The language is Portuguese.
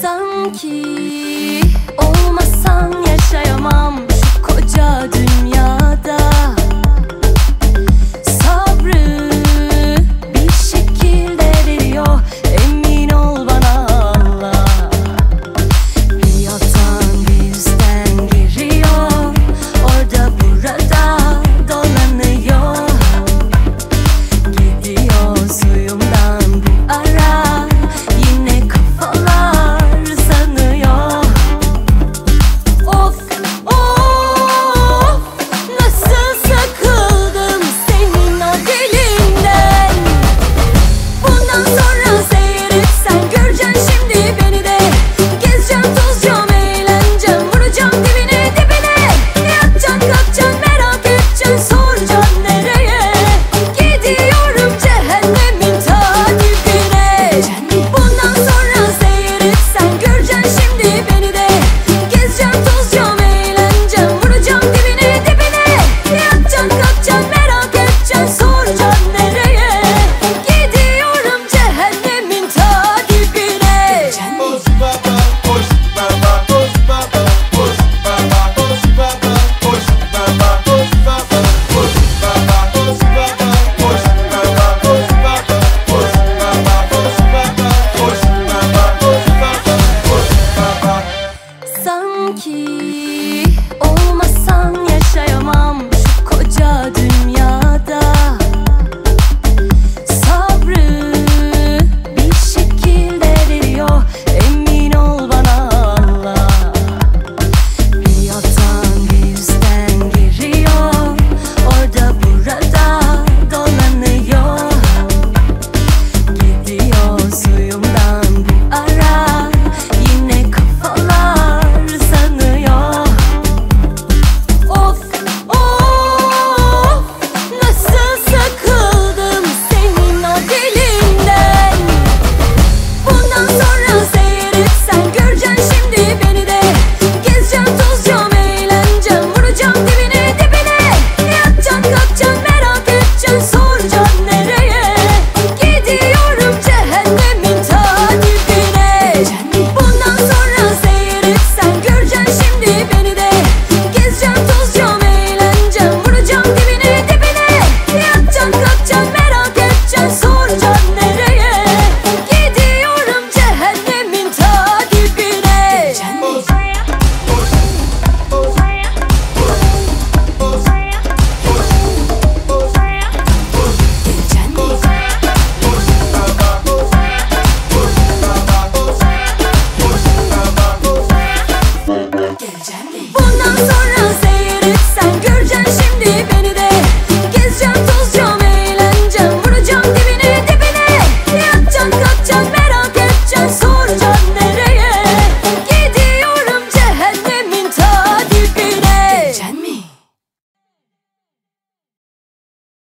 Sanki